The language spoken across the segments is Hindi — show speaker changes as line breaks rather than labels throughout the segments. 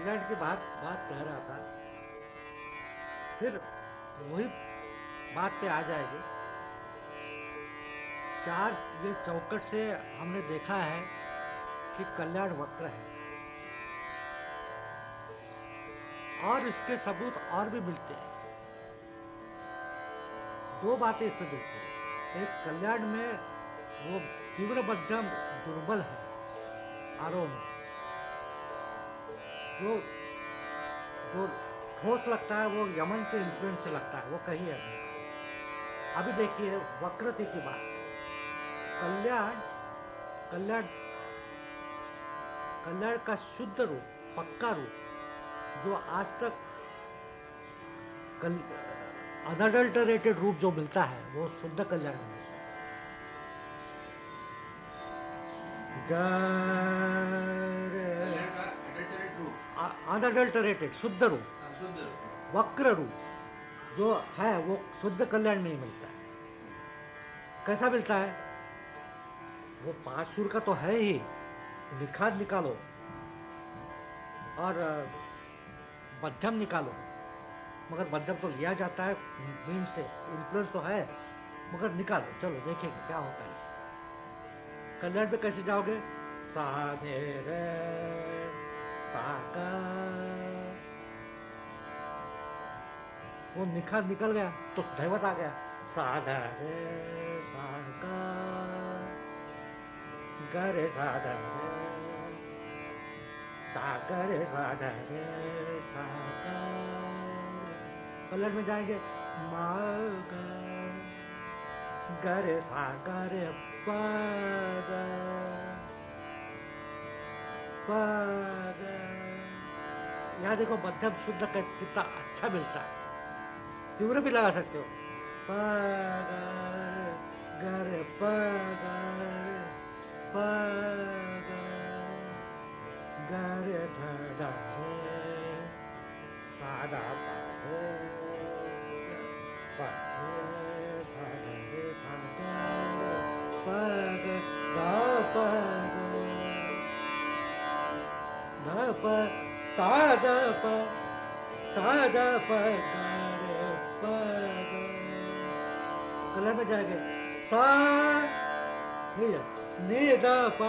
कल्याण की बात बात कह रहा था। फिर वही बात पे आ जाएगी। चार, ये चौकट से हमने देखा है कि कल्याण वक्र है। और इसके सबूत और भी मिलते हैं। दो बातें इसमें मिलती हैं। एक, कल्याण में वो तीव्र मध्यम दुर्बल है, आरोह जो जो ठोस लगता है, वो यमन के इन्फ्लुएंस से लगता है, वो कही है अभी देखिए, वक्रति की बात। कल्याण कल्याण कल्याण का शुद्ध रूप, पक्का रूप, जो आज तक कल रूप जो मिलता है, वो शुद्ध कल्याण में अनडल्टरेटेड शुद्ध रूप वक्र रूप जो है वो शुद्ध कल्याण में ही मिलता है कैसा मिलता है वो पाँच सुर का तो है ही निखार निकालो और मध्यम निकालो मगर मध्यम तो लिया जाता है मीन से इन्फ्लुएंस तो है मगर निकालो चलो देखेंगे क्या होता है कल्याण पे कैसे जाओगे सा रे रे सा का वो निखार निकल गया तो दैवत आ गया। साधा रे सागा गरे साधा रे। सागर साधा रे सागा कलर में जाएँगे मागा गरे सागर पग यहाँ देखो मध्यम शुद्ध कितना अच्छा मिलता है। तीव्र भी लगा सकते हो। गर गर रे सादा सादा सादा पग गा प प सादा प रे प कलर में जाएँगे। सा द प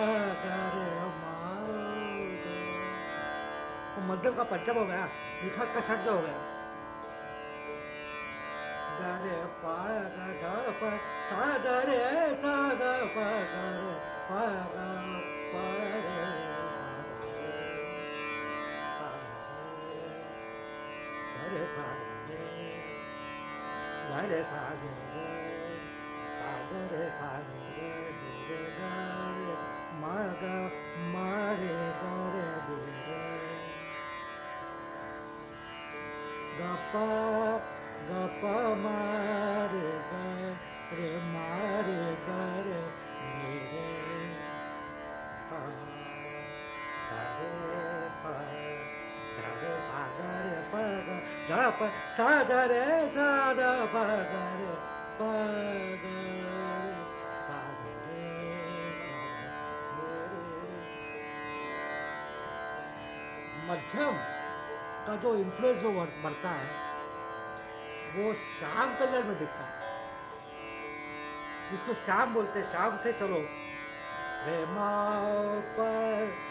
मध्यम का पंचम हो गया, लिखा का षड्ज हो गया। रे प ग सा द रे सा द प ग ग रे रे सा रे ग रे सा रे सा ग रे सा रे रे ग रे म ग म रे ग रे रे ग प ग प म रे ग रे म रे ग रे नि रे फ ग रे फ ग रे सा ग रे प ग ग प सा ग रे सा द प ग रे प ग रे सा ग रे सा ग रे मध्यम का जो इन्फ्लुएंस जो बढ़- बढ़ता है, वो शाम कलर में दिखता है। जिसको शाम बोलते शाम से चलो। रे माओ पर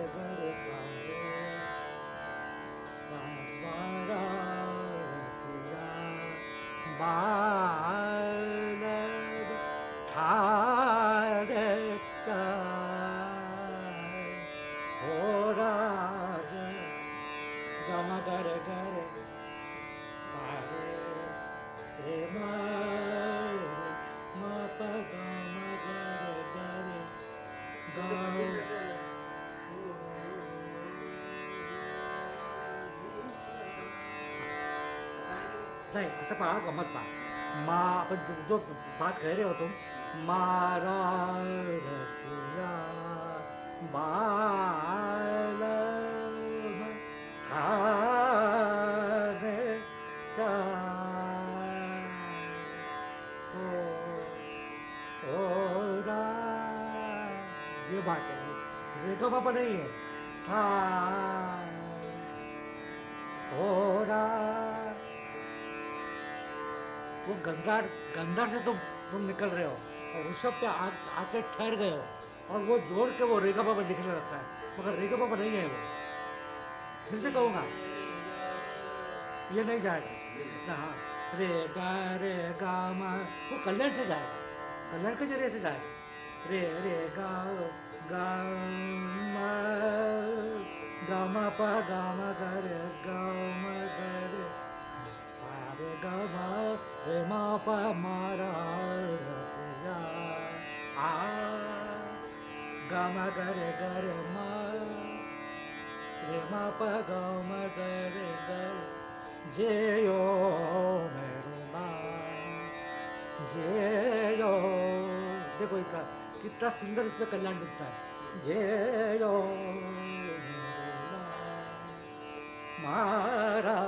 này ta phá có mặt bà mà phân chúng rốt phá thế đấy mà túng. Mà ra là sự ra bà là thả thế cha ô ô, ra. Như bà cái này có pháp này गंदार गंदार से तुम तुम निकल रहे हो। और ऋषभ पे आ, आके ठहर गए हो। और वो जोड़ के वो रेखा पापा दिखने लगता है। मगर रेखा पापा नहीं है वो। फिर से कहूँगा ये नहीं जाएगा। हाँ। रे गा रे गा मा वो कल्याण से जाएगा। कल्याण के ज़रिए से जाएगा। रे रे गा गा मा गा मा पा गा मा गा रे गा मा गा रे। सा रे गा मा रे मा पा मा रा रसिया। आ गा मा गा रे मा। पा गा मा गा रे गा जेयो मेरो नाम जेयो, देखो इतना कितना सुंदर इसमें कल्याण दिखता है। मेरो मारा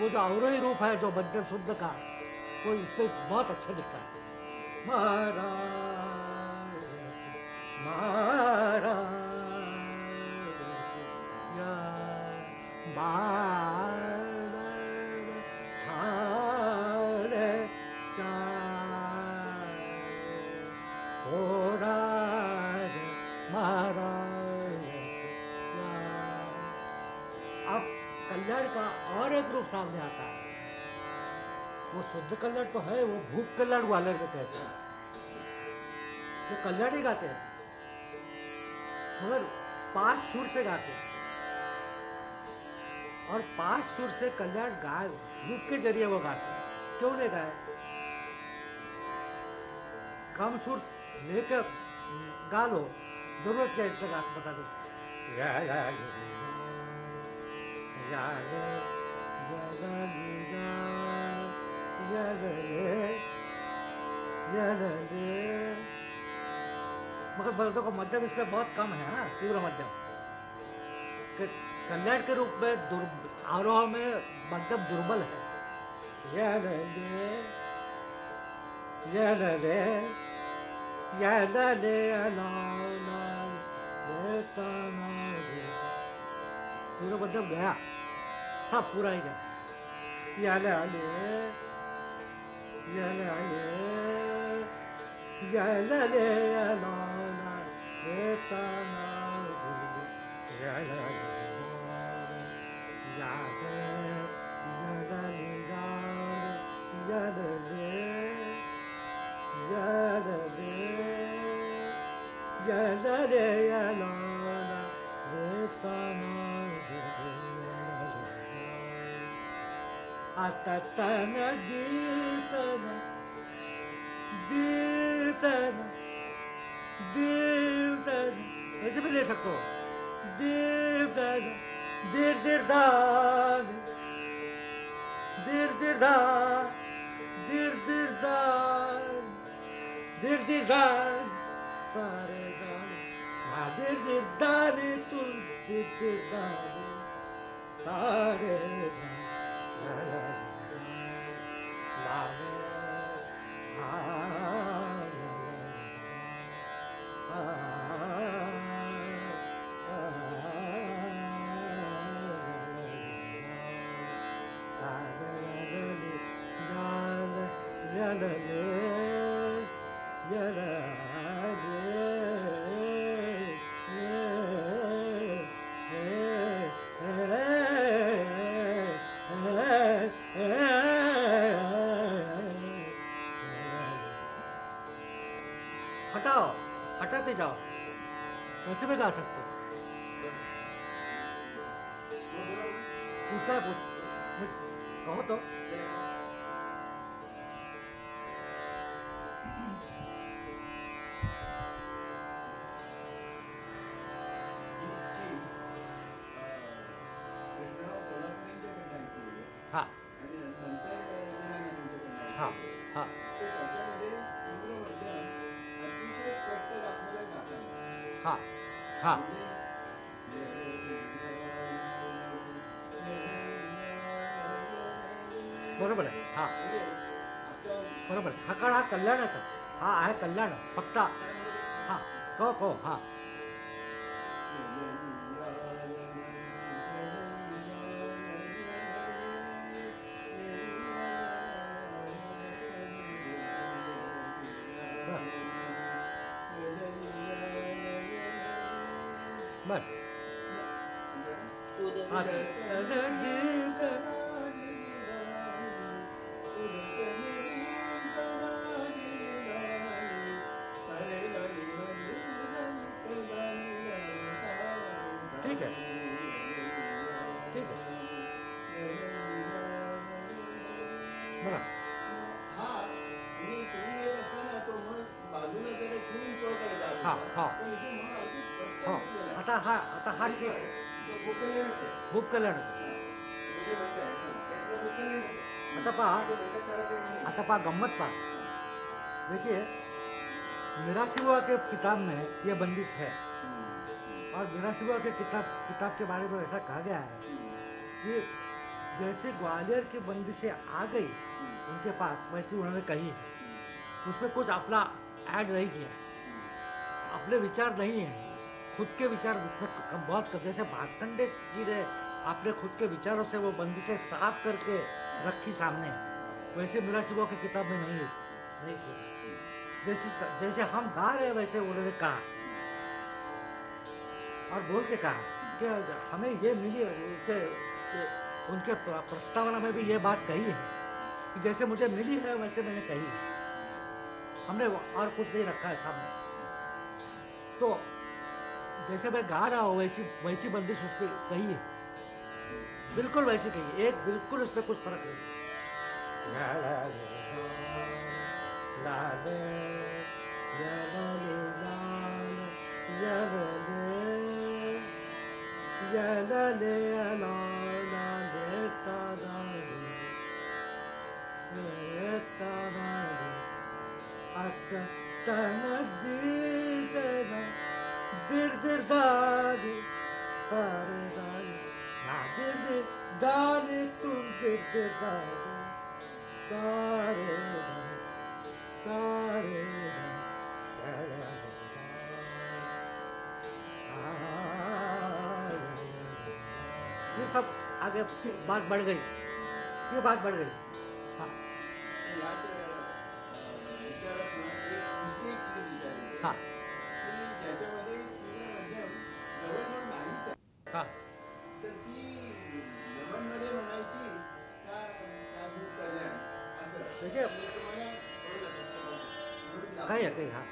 वो जो अवरोही रूप है, जो बद्र शुद्ध का, वो इस पर बहुत अच्छा दिखता है। मारा महाराज मारा एक रूप सामने आता है वो शुद्ध कल्याण तो है वो भूप कल्याण वाले को कहते हैं वो कल्याण ही गाते हैं मगर पाँच सुर से गाते हैं और पाँच सुर से कल्याण गाय रूप के ज़रिए वो गाते हैं क्यों नहीं गाए कम सुर लेकर गा लो ज़रूरत क्या इतना बता दो या या या या या मगर बर्दों का मध्यम इसमें बहुत कम है ना तीव्र मध्यम कल्याण के रूप में आरोह में मध्यम दुर्बल है या रे रे, या रे रे, या रे रे, ला ला, रे ता ना रे। पूरा मध्यम गया सब पूरा ही गया या ले ले या ले ले या ले ले या ला ला रे ता ना रे या ले ले या ले ऐसे भी ले सकते हो दीतन दीर दीर दान दीर दीर दान दीर दीर दान दीर दीर दान तारे दान हाँ दीर दीर दान तू दीर दीर दान तारे दान ला हां. हां. हां. बरोबर आहे. हा. बरोबर हा काळ हा कल्याणाचा.
हा आहे कल्याण. फक्त हां. कहो कहो हां.
नाही.
आता पा गम्मत पा। देखिए निराशिवा के किताब में ये बंदिश है। और निराशिवा के किताब किताब के बारे में ऐसा कहा गया है कि जैसे ग्वालियर की बंदिशें आ गई उनके पास, वैसी उन्होंने कही है। उसमें कुछ अपना ऐड नहीं किया। अपने विचार नहीं है। खुद के विचार उसमें बहुत कम जैसे भातखंडे जी ने अपने खुद के विचारों से वो बंदिशें साफ़ करके रखी सामने। वैसे मेरा शिवा की किताब में नहीं नहीं जैसे जैसे हम गा रहे वैसे उन्होंने कहा। और बोल के कहा कि हमें ये मिली उनके उनके प्रस्तावना में भी ये बात कही है कि जैसे मुझे मिली है, वैसे मैंने कही है। हमने और कुछ नहीं रखा है सामने। तो जैसे मैं गा रहा हूँ वैसी वैसी बंदिश उस पर कही है बिल्कुल वैसी कही है एक बिल्कुल उस पर कुछ फ़र्क नहीं ये सब आगे बात बढ़ गई ये बात बढ़ गई हाँ हाँ
तर ती यमनमध्ये म्हणायची का का दूध कल्याण असं
देखिए-
म्हणजे तुम्हाला कळलं का? म्हणून दाखव.
कही है कही हाँ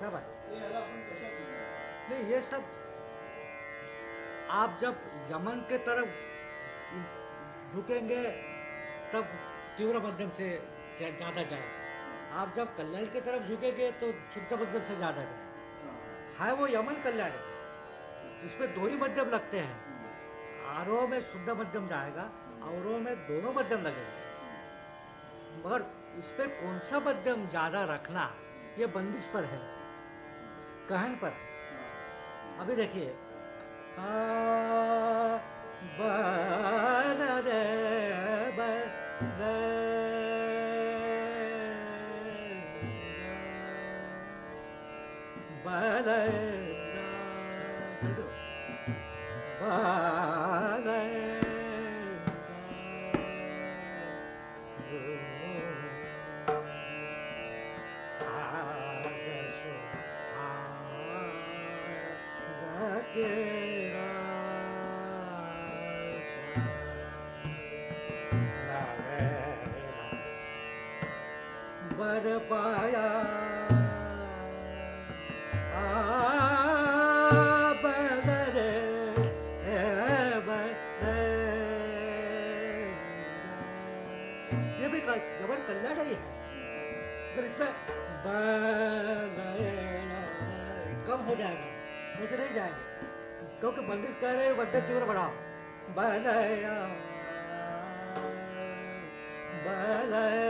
वाह नहीं, ये सब आप जब यमन के तरफ़ झुकेंगे, तब तीव्र मध्यम से ज्या- ज़्यादा जाए। आप जब कल्याण की तरफ़ झुकेंगे तो शुद्ध मध्यम से ज़्यादा जाए।
हाँ.
है वो यमन कल्याण। है
इसमें दो ही मध्यम लगते हैं। आरोह में शुद्ध मध्यम जाएगा अवरोह में दोनों मध्यम लगेगा। मगर इस पे कौन सा मध्यम ज़्यादा रखना, ये बंदिश पर है, कहन पर अभी देखिए। बर पाया। भी इसमें कम हो जाएगा नहीं जाएँगे। क्योंकि बंदिश कह रहे बद्ध तीव्र बढ़ाओ। बलया बलया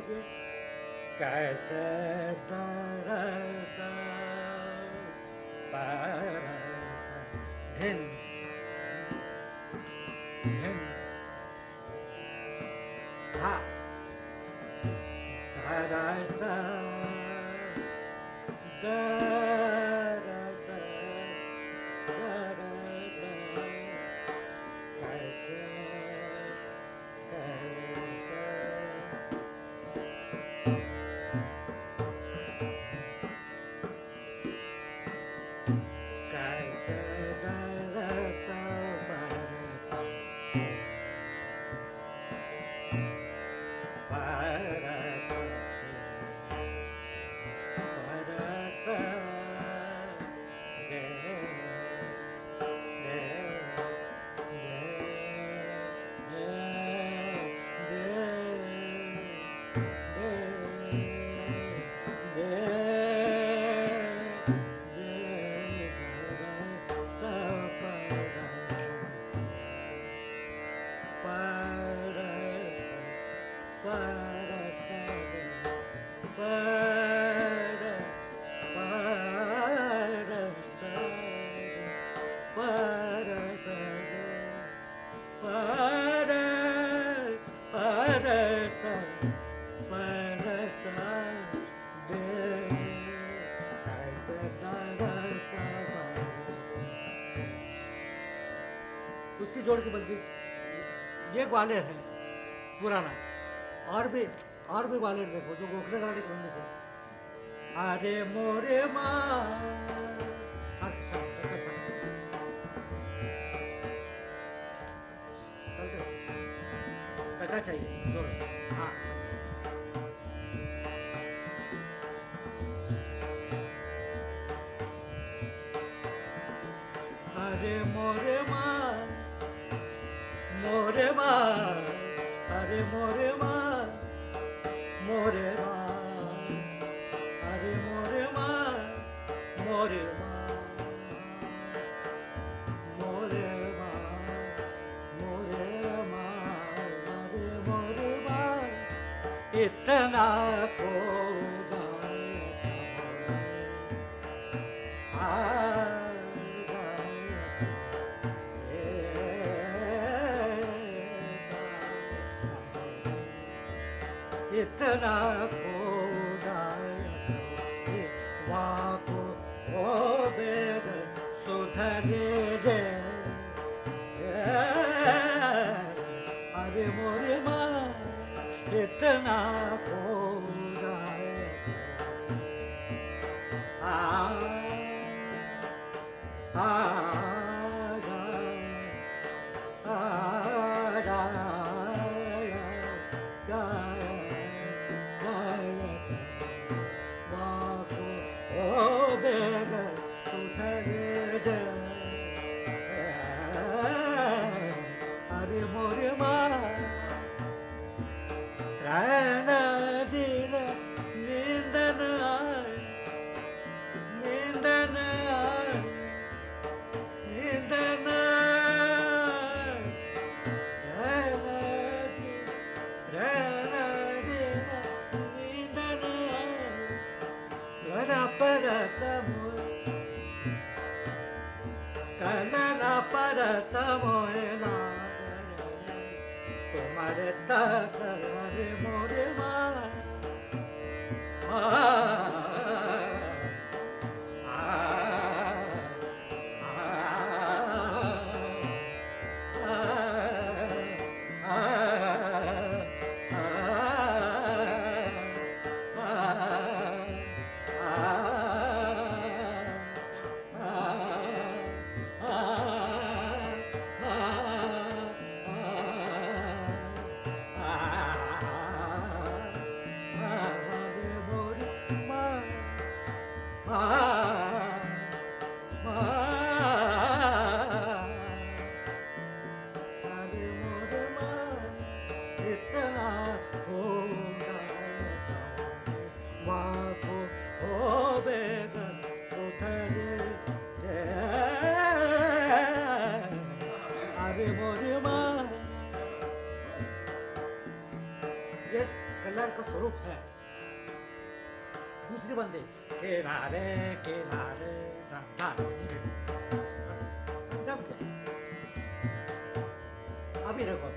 दूसरी बात देखिए कैसे तरस परस धिन की बंदिश ये ग्वालियर है, पुराना। और भी और भी ग्वालियर देखो, जो गोखले घराने की बंदिश है अरे मोरे माँ। चाहिए, जोड़। इतना को इतना जाए वाको ओ बेद सुधरे जे अरे मोरे माँ इतना दूसरी बंदे, किनारे किनारे समझा क्या अभी देखो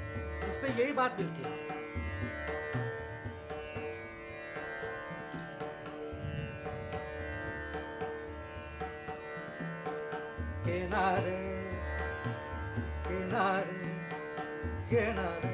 इसमें यही बात मिलती है। किनारे किनारे किनारे।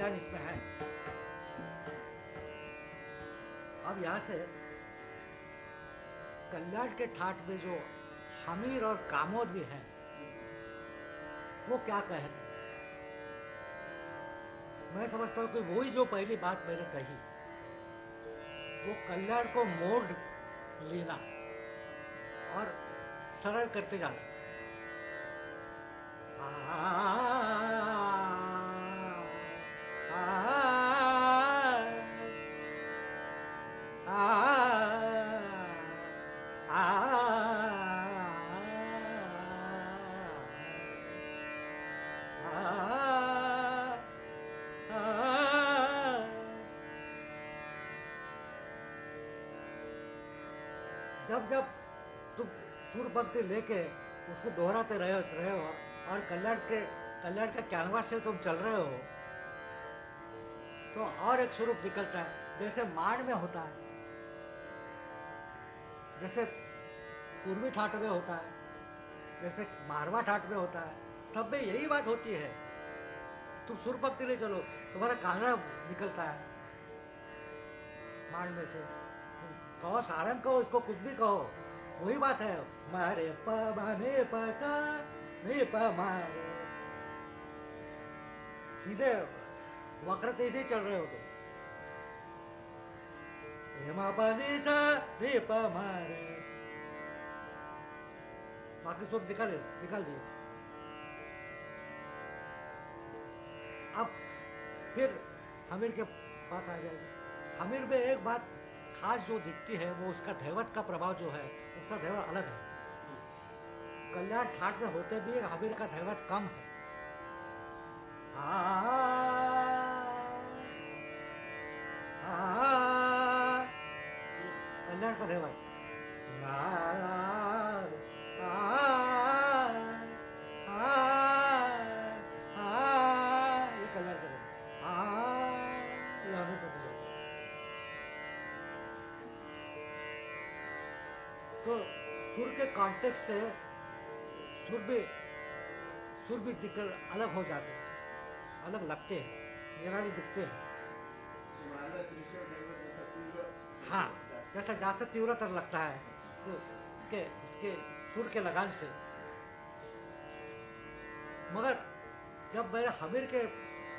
वही कल्याण इसमें है। अब यहाँ से कल्याण के ठाट में जो हमीर और कामोद भी हैं, वो क्या कह? रहे मैं समझता हूँ कि वही जो पहली बात मैंने कही, वो कल्याण को मोड़ लेना और सरल करते जाना। जब जब तुम सुर भक्ति लेके उसको दोहराते रहे रहे हो, और कल्याण के कल्याण के कैनवास से तुम चल रहे हो तो और एक स्वरूप निकलता है, जैसे माण में होता है, जैसे पूर्वी ठाट में होता है, जैसे मारवा ठाट में होता है, सब में यही बात होती है। तुम सुर भक्ति ले चलो, तुम्हारा कांगड़ा निकलता है मांड में से। कहो सारंग, कहो इसको कुछ भी कहो। वही बात है। मारे प पसा नहीं प मारे सीधे वक्र तेज चल रहे हो तो मारे बाकी सब निकाले निकाल दिए अब फिर हमीर के पास आ जाएगी। हमीर में एक बात खास जो दिखती है वो उसका धैवत का प्रभाव जो है उसका धैवत अलग है। कल्याण ठाट में होते भी हबीर का धैवत कम है। कल्याण का धैवत आ, आ, आ, आ, आ, आ, ये कॉन्टेक्स्ट से सुर भी सुर भी दिखकर अलग हो जाते हैं। अलग लगते हैं। निराली दिखते हैं।
हाँ जैसा तीव्र
जैसा तीव्रतर लगता है तो उसके उसके सुर के लगान से। मगर जब मैं हमीर के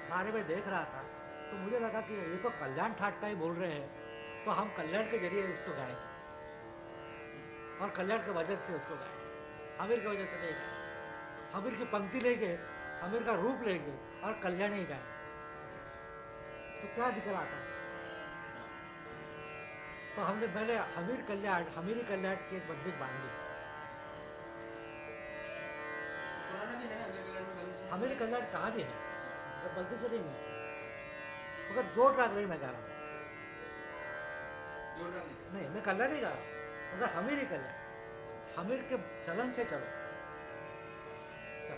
बारे में देख रहा था तो मुझे लगा कि ये तो कल्याण ठाट का ही बोल रहे हैं। तो हम कल्याण के ज़रिए उसको गाएँ और कल्याण के वजह से उसको गाएँ हमीर की वजह से नहीं गाएँ हमीर की पंक्ति लेंगे हमीर का रूप लेंगे और कल्याण ही गाएँ तो क्या दिक्कत आता है तो हमने मैंने हमीर कल्याण हमीरी कल्याण की एक बंदिश बाँध ली।
है
हमीरी कल्याण कहाँ भी है? तो बंदिश नहीं है मगर जोड़ राग नहीं मैं गा रहा हूँ।
नहीं?
नहीं मैं कल्याण नहीं गा रहा हूँ। मगर हमीर ही कल्याण हमीर के चलन से चलो चल।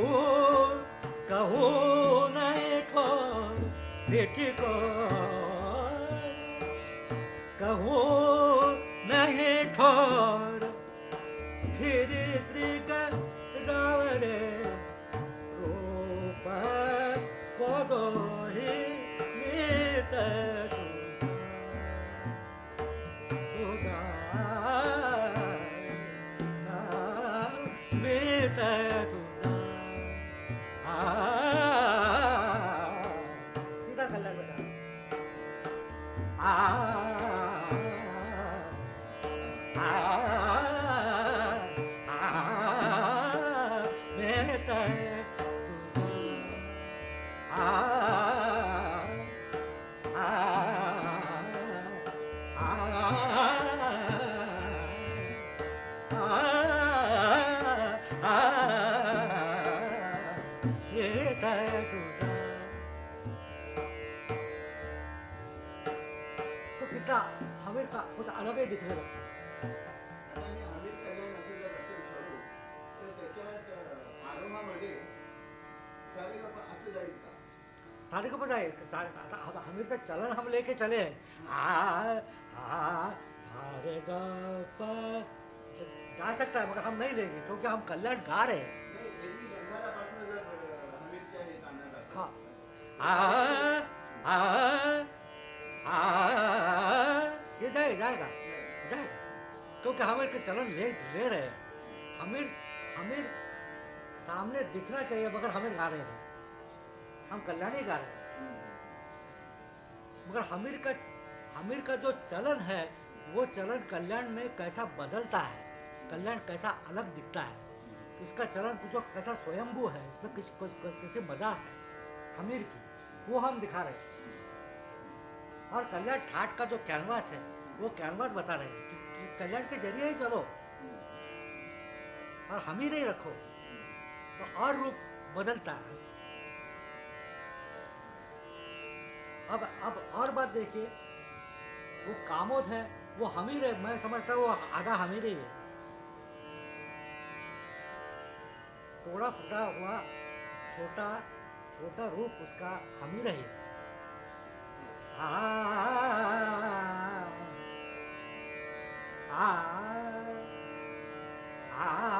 करो कहो नहीं ठो जेठ को तो चलन हम लेके चले हैं। सारे जा सकता है, मगर हम नहीं लेंगे, क्योंकि हम कल्याण गा रहे हैं।
हे।
ये जाएगा जाएगा जाएगा। क्योंकि हमें के चलन ले ले रहे हैं। हमें हमें सामने दिखना चाहिए, मगर हमें गा रहे हैं। हम कल्याण ही गा रहे हैं. मगर हमीर का हमीर का जो चलन है वो चलन कल्याण में कैसा बदलता है? कल्याण कैसा अलग दिखता है? उसका चलन जो कैसा स्वयंभू है? इसमें किस- कैसे मज़ा है? हमीर की वो हम दिखा रहे हैं। और कल्याण ठाट का जो कैनवास है वो कैनवास बता रहे हैं कि, कि कल्याण के ज़रिए ही चलो। और हम ही नहीं रखो। तो और रूप बदलता है। अब अब और बात देखिए वो कामोद है वो हमीर है मैं समझता हूँ वो आधा हमीर ही है थोड़ा फूटा हुआ छोटा छोटा रूप उसका हमीर ही है आ आ आ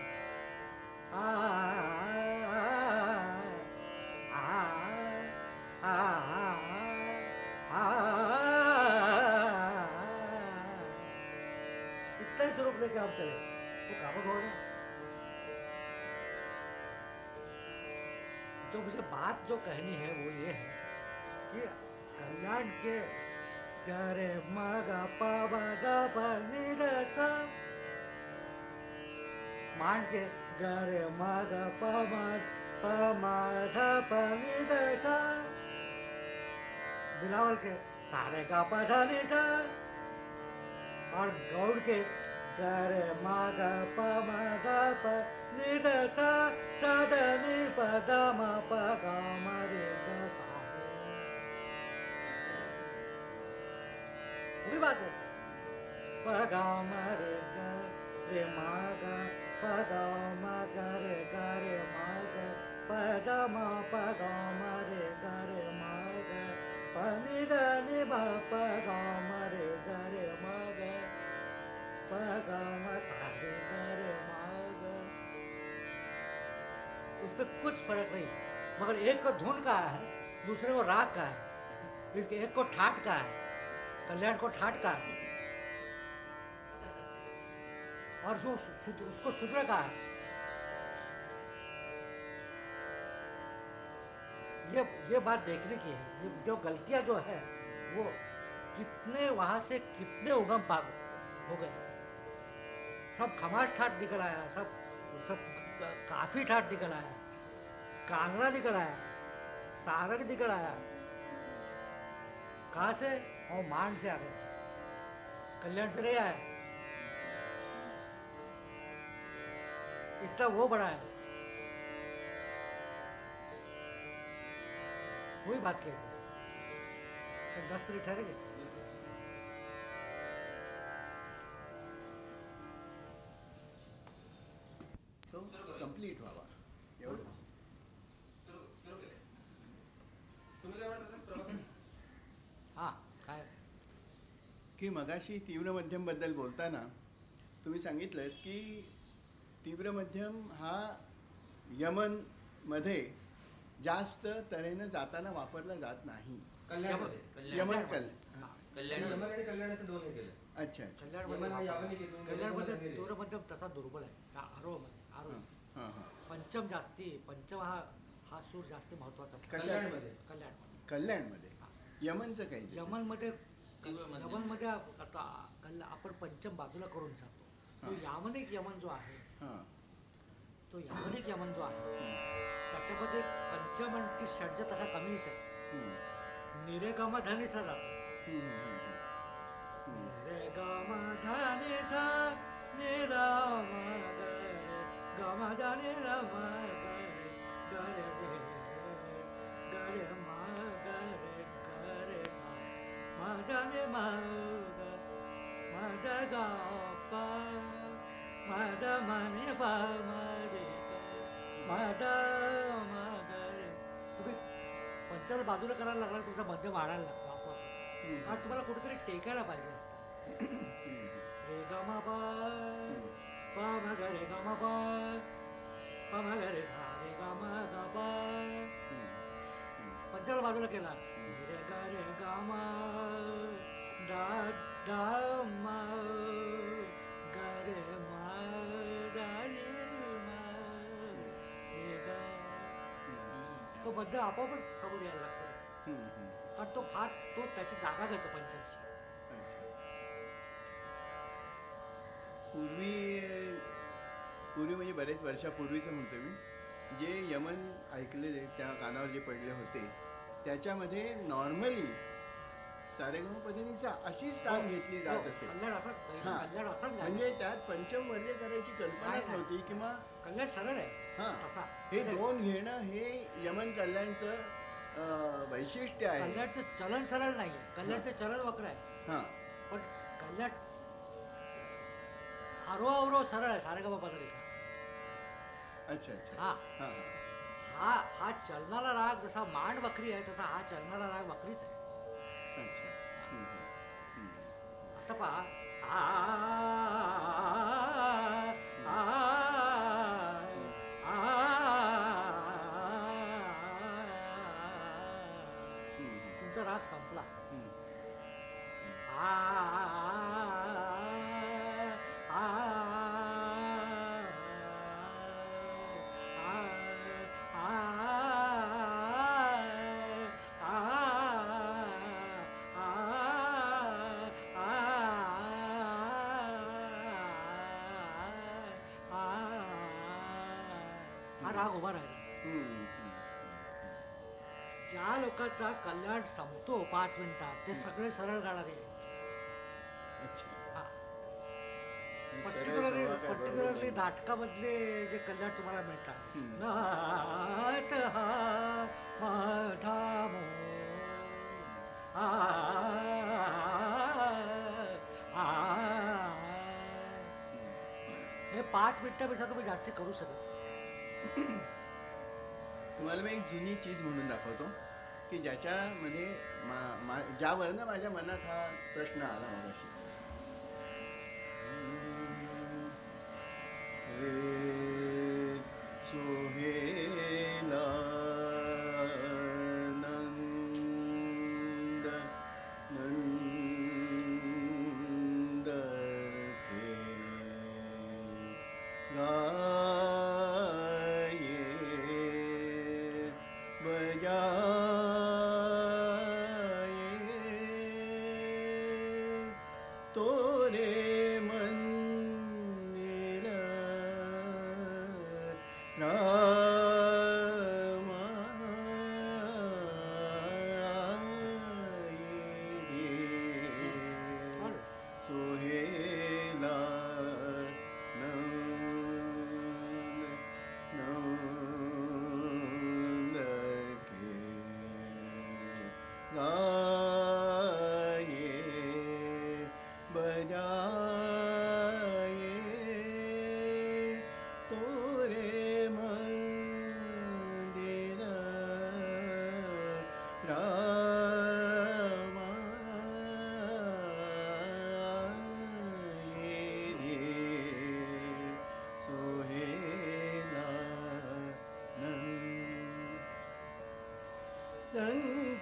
कहनी है वो ये है। कि कल्याण के करे मग पव ग प नि मान के गरे मग प म प म ध प नि बिलावल के सारे का प ध नि सा और गौड़ के गरे मग प म ध प नि द सा सा द नि प द म प ग म रे ग सा वो भी बात है। प ग म रे ग रे म ग प ग म ग रे ग रे म ग प द म प ग म रे ग रे म ग प नि द नि म प ग म रे ग रे म ग प ग म सा रे उसमें कुछ फ़र्क नहीं। मगर एक को धुन का है, दूसरे को राग का है इसके एक को ठाट का है, कल्याण को ठाट का है। और जो उसको शुद्र का है। ये ये बात देखने की है। जो गलतियाँ जो है, वो कितने वहाँ से कितने उगम पा हो गए। सब खमास ठाट निकल आया, सब सब काफ़ी ठाट निकल आया कांगड़ा निकल आया सारंग निकल आया कहाँ से? और मान से आ गए। कल्याण से नहीं आया इतना वो बड़ा है। वही बात कहते हैं। दस मिनट ठहरेंगे।
कंप्लीट व्हावा. एवढंच.
हाँ काय?
की मगाशी तीव्र मध्यमबद्दल बोलताना तुम्ही सांगितलं की तीव्र मध्यम हा यमनमध्ये जास्त तऱ्हेनं जाताना वापरला जात नाही.
कल्याणमध्ये
यमन कल
हाँ.
कल्याण यमन आणि कल्याण असं दोन हे केलं.
अच्छा अच्छा.
कल्याणमध्ये
यमन हा यावनी घेतून
कल्याणमध्ये
गेले.
दोर मध्यम तसा दुर्बल आहे. चा- आरोहमध्ये आरोह.
हाँ हाँ.
पंचम जास्ती पंचम हा हा सूर जास्त
महत्त्वाचा
कल्याणमध्ये
कल्याणमध्ये
कल्याणमध्ये यमनचं काही.
यमनमध्ये. यमनमध्ये आता कल्ला- आपण पंचम बाजूला करून सांगतो तो. यामनिक यमन जो आहे
हां
तो यामनिक यमन जो आहे त्याच्यामध्ये पंचम आणि ती षडज तसा कमीच आहे. निरेगम धनिसा जातो. निरेगम धनिसा निराम गम धनि रम गरे गरे दे गरे म गरे गरे सा मदनि म मद गा प मद मनि प मरे मद म गरे तुम्ही पंचाला बाजूला करायला लागला तुमचा मध्य वाढायला लागतो आपोआप
हम्म.
कारण तुम्हाला कुठेतरी टेकायला पाहिजे असतं
हम्म.
रे ग म प प म ग रे ग म प प म ग रे सा रे ग म ग प
हम्म. हम्म.
पंचाला बाजूला केला रे ग रे ग म द द म ग रे म द रे म रे ग तो मध्य आपोआपच समोर यायला लागतो.
हम्म, हम्म.
कारण तो फार तो त्याची जागा घेतो पंचांची.
पूर्वी पूर्वी म्हणजे बरेच वर्षापूर्वीचं म्हणतो मी जे यमन ऐकले त्या कानावर जे पडले होते त्याच्यामध्ये नॉर्मली सारेगम पद्धतीचा अशी स्थान घेतली जात
हो,
असे. हा. म्हणजे त्यात पंचम वर्ग करायची कल्पनाच नव्हती किंवा
कल्याण सरळ आहे.
हा. हे दोन घेणं हे यमन कल्याणचं वैशिष्ट्य आहे.
कल्याणचं चलन सरळ नाही आहे कल्याणचं चलन वक्र आहे.
हा.
पण कल्याण आरो अवरो सरळ आहे सारेगम पदरीचा
अच्छा अच्छा
हा
हा
हा हा चलनाला राग जसा मांड वक्री आहे तसा हा चलनाला राग वक्रीच आहे
अच्छा हम्म, हम्म, हम्म.
आता पहा आ, आ, आ,
हम्म,
तुमचा राग संपला
हम्म.
आ, आ, उभा राहिला. ज्या लोकांचा कल्याण संपतो पाच मिनिटात ते सगळे सरळ गाणारे पर्टिक्युलरली पर्टिक्युलरली. नाटकामधले जे कल्याण तुम्हाला मिळतात. नाट हा माझा. हे पाच मिनिटापेक्षा तुम्ही जास्ती करू शकत.
तुम्हाला मी एक जुनी चीज म्हणून दाखवतो की ज्याच्यामध्ये मा, मा, ज्यावरनं माझ्या मनात हा प्रश्न आला मगाशी.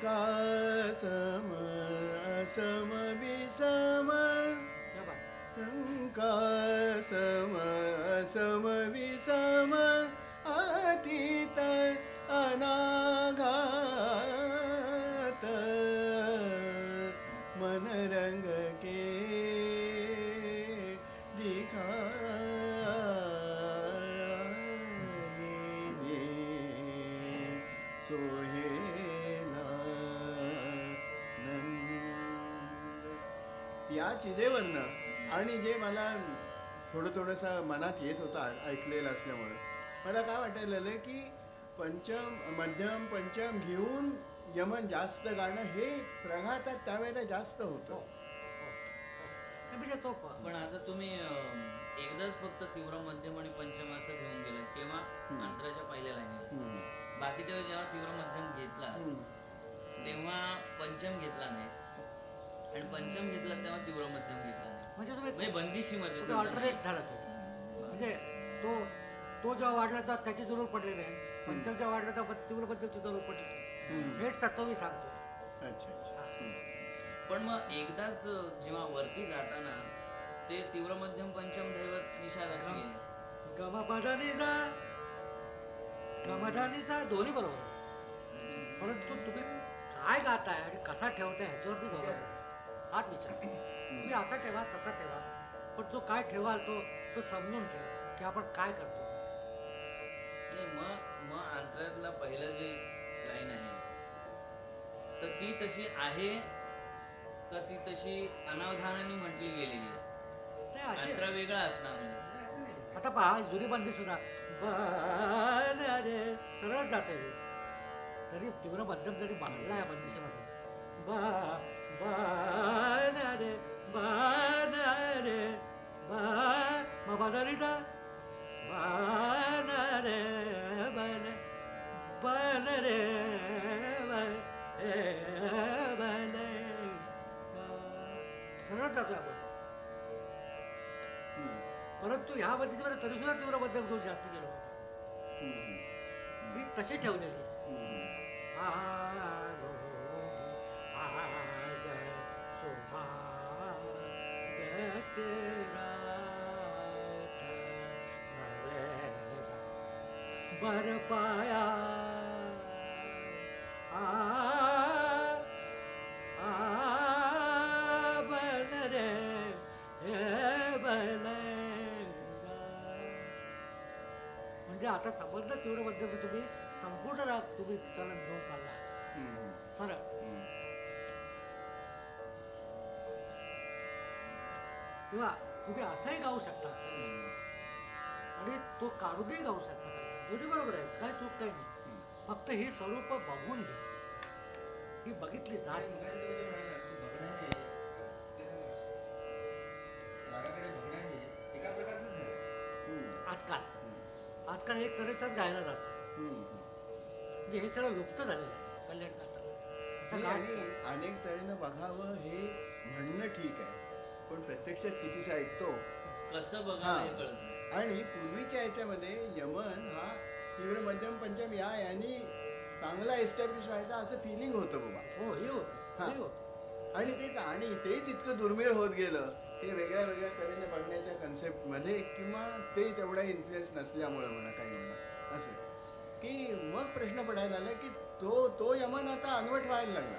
சம அசம விசம சங்கா சம அசம விசம चिजेवरनं आणि जे मला थोडं थोडंसं मनात येत होतं ऐकलेलं असल्यामुळे मला काय वाटायला लागलं की पंचम मध्यम पंचम घेऊन यमन जास्त गाणं हे प्रघातात त्यावेळेला जास्त
हो
होतं
हो. नाही, म्हणजे तो प-
पण आता तुम्ही एकदाच फक्त तीव्र मध्यम आणि पंचम असं घेऊन गेलं तेव्हा. अंतराच्या पहिल्या लाईनीला
हम्म.
बाकीच्या जेव्हा तीव्र मध्यम घेतला. तेव्हा पंचम घेतला नाही आणि पंचम घेतला तेव्हा तीव्र मध्यम घेतला.
म्हणजे तुम्ही
म्हणजे बंदिशी मध्ये
ऑल्टरनेट झाला ते. म्हणजे तो तो जेव्हा वाढला तेव्हा त्याची जरूर पडली नाही पंचम जेव्हा वाढला तेव्हा तीव्र बद्दलची जरूर पडली नाही. हेच तत्व मी सांगतो.
अच्छा.
पण मग एकदाच जेव्हा वरती जाताना ते तीव्र मध्यम पंचम दैवत निषाद असली
गमपदानीचा गमधानीचा दोन्ही बरोबर. परंतु तुम्ही काय गाताय आणि कसा ठेवताय ह्याच्यावरती धोरण आहे. हाच विचार. तुम्ही असा ठेवा तसा ठेवा. पण जो काय ठेवाल तो तो समजून ठेवा की आपण काय करतो.
नाही मग मग अंतरातला पहिलं जे लाईन आहे तर ती तशी आहे का ती तशी अनावधानाने म्हटली गेलेली आहे?
नाही अशी
अंतरा वेगळा असणार म्हणजे.
आता पहा जुनी बंदी सुद्धा. बन अरे सरळ जाते तरी तीव्र मध्यम जरी बांधला आहे बंदिशीमध्ये बा बन अरे बन अरे बा मग बाजारी जा बन रे बन बन रे बन ए, बन सरळ जातोय आपण
हम्म.
परंतु ह्या बंदिशीमध्ये तरी सुद्धा तीव्र मध्यम घेऊन जास्त गेलो
हम्म.
ही तशी ठेवलेली
हम्म.
म्हणजे आता समजलं तीव्रबद्दल तुम्ही संपूर्ण राग तुम्ही चलन घेऊन चालला. सरळ
हम्म.
किंवा तुम्ही असंही गाऊ शकता. आणि तो काढूनही गाऊ शकता. दोन्ही बरोबर आहे. काय चूक काही नाही. फक्त ही स्वरूप बघून घ्या ही बघितली जात नाही. आजकाल. आजकाल एक तऱ्हेचाच गायला जातो.
हम्म.
म्हणजे हे सगळं लुप्त झालेलं आहे. कल्याण
अनेक तऱ्हेनं बघावं हे म्हणणं ठीक आहे. पण प्रत्यक्षात कितीसा ऐकतो?
कसं बघा
हा.
हे. कळत नाही.
आणि पूर्वीच्या याच्यामध्ये यमन हा तीव्र मध्यम पंचम या यांनी चांगला एस्टॅब्लिश व्हायचा असं फिलिंग होतं बाबा.
हो हे होतं
आणि तेच आणि तेच इतकं दुर्मिळ होत गेलं ते वेगळ्या वेगळ्या तऱ्हेने बघण्याच्या कन्सेप्टमध्ये किंवा ते तेवढा इन्फ्लुएन्स नसल्यामुळं म्हणा काही म्हणा असं. की मग प्रश्न पडायला लागला की तो तो यमन आता अनवट व्हायला लागला.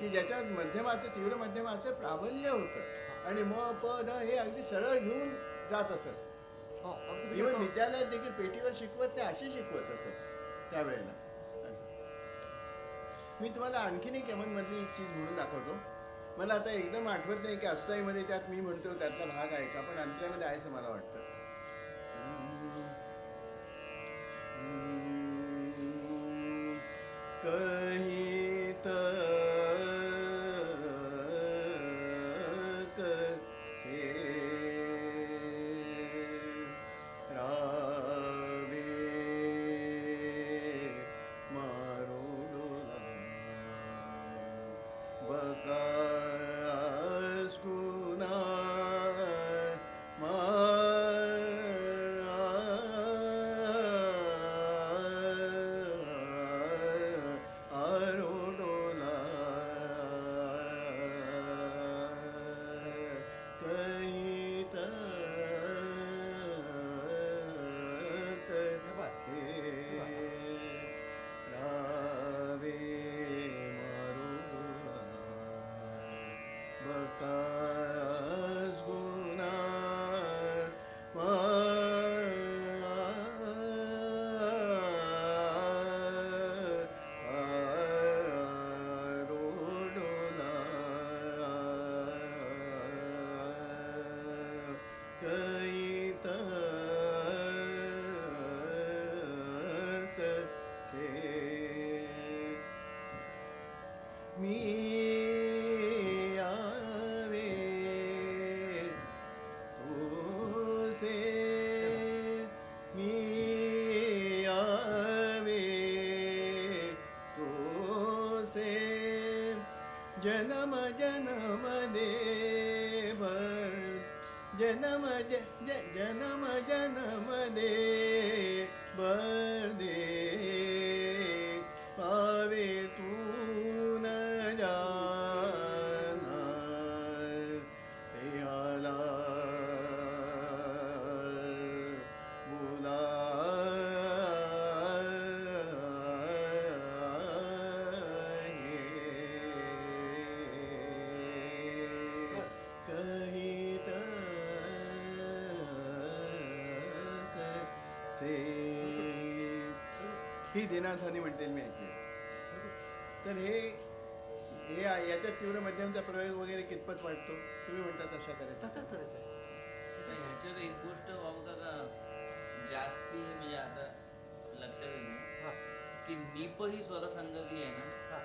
की ज्याच्यात मध्यमाचं तीव्र मध्यमाचं प्राबल्य होतं. आणि म प हे अगदी सरळ घेऊन जात असत.
हो
इव्हन विद्यालयात देखील पेटीवर शिकवत ते अशी शिकवत असत त्यावेळेला. मी तुम्हाला आणखीन एक यमन मधली चीज म्हणून दाखवतो. मला आता एकदम आठवत नाही की अष्टाईमध्ये त्यात मी म्हणतो त्यातला भाग आहे का पण अंतऱ्यामध्ये आहे असं मला वाटतं. कहीं Bye. ही दिनाथानी म्हणते मी ऐकली. तर हे हे याच्यात तीव्र मध्यमचा प्रयोग वगैरे कितपत वाटतो? तुम्ही म्हणता तशा तऱ्हेचा
तसंच करायचं. आहे.
तर ह्याच्यात एक गोष्ट बाबू जास्ती म्हणजे आता लक्षात येईल की नीप ही स्वरसंगती आहे ना
हा.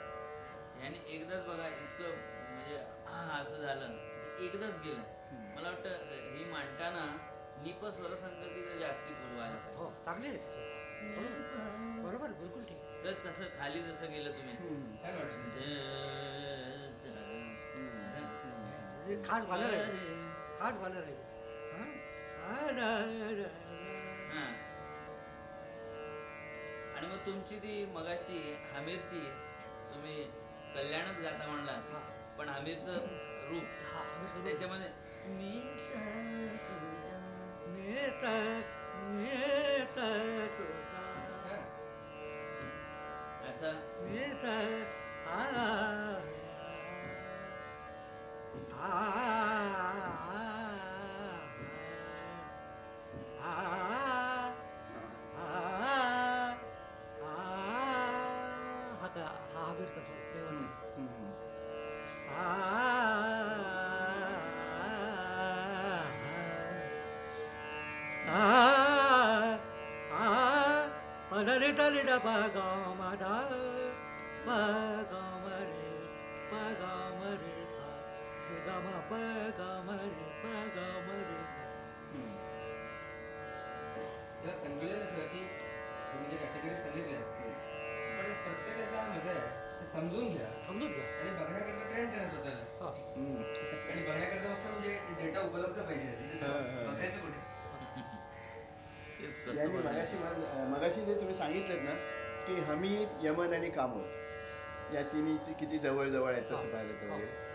ह्याने एकदाच बघा इतकं म्हणजे हा असं झालं एकदाच गेलं. मला वाटतं हे मांडताना नीप स्वरसंगतीचं जास्ती बोलवायला पाहिजे
हो चांगली आहे बिलकुल ठीक
तर कसं खाली जसं गेलं तुम्ही
हम्म.
छान वाटलं
हे खास बालर आहे खास बालर आहे हा? हा, ना, ना, ना.
हा. आणि मग तुमची ती मगाशी हमीरची तुम्ही कल्याणच गाता म्हणला
हा.
पण हमीरचं रूप
हा, आम्ही सुरू-
त्याच्यामध्ये
नेता ಆವಿರ್ತದೆ ದೇವನೇ ಪದರಿ ತಲಿಡ ಪಗಾಮದ ಪಗಾಮರಿ ಪಗಾಮರಿ ಗಮ
ಪಗಾಮರಿ
ಪಗಾಮರಿ कन्फ्युजन असं की तुम्ही ज्या कॅटेगरी सांगितल्या पण प्रत्येकाचा मजा आहे ते समजून घ्या
समजून घ्या
आणि बघण्याकरता ट्रेन करा स्वतःला
हा.
हम्म.
आणि बघण्याकरता फक्त म्हणजे डेटा उपलब्ध पाहिजे
हा, हा.
बघायचं कुठे
मगाशी जे तुम्ही सांगितलं ना की हमीर यमन आणि कामोद या तिन्हीची किती जवळ जवळ आहेत तसं. पाहिलं तर
हा.
वगैरे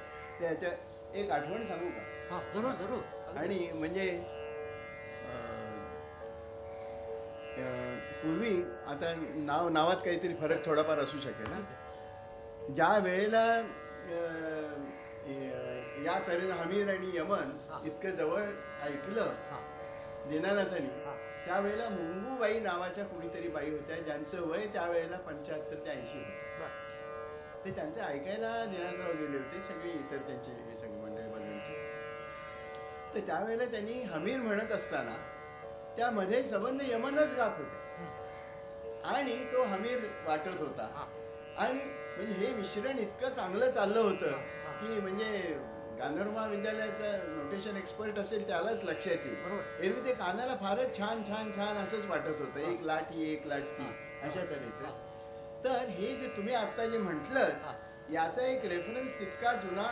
त्याच्या एक आठवण सांगू का
हा जरूर जरूर
आणि म्हणजे पूर्वी आता नाव नावात काहीतरी फरक थोडाफार असू शकेल ना ज्या वेळेला या तऱ्हेनं हमीर आणि यमन. इतकं जवळ ऐकलं
हा
दीनानाथांनी. त्यावेळेला मुंगूबाई नावाच्या कोणीतरी बाई होत्या ज्यांचं वय त्यावेळेला पंच्याहत्तर ते ऐंशी होतं. ते त्यांचं ऐकायला दिनानाथराव गेले होते सगळे इतर त्यांचे हे सगळे मंडळी बाजूंचे तर त्यावेळेला त्यांनी हमीर म्हणत असताना त्यामध्ये संबंध यमनच गात होते आणि तो हमीर वाटत होता
हा.
आणि म्हणजे हे मिश्रण इतकं चांगलं चाललं होतं
हा.
की म्हणजे गांधर्व महाविद्यालयाचा नोटेशन एक्सपर्ट असेल त्यालाच लक्षात येईल एरवी ते कानाला फारच छान छान छान असंच वाटत होतं
हा.
एक लाटी एक लाटी
हा.
अशा तऱ्हेचं
हा.
तर हे जे तुम्ही आता जे म्हटलं
हा.
याचा एक रेफरन्स तितका जुना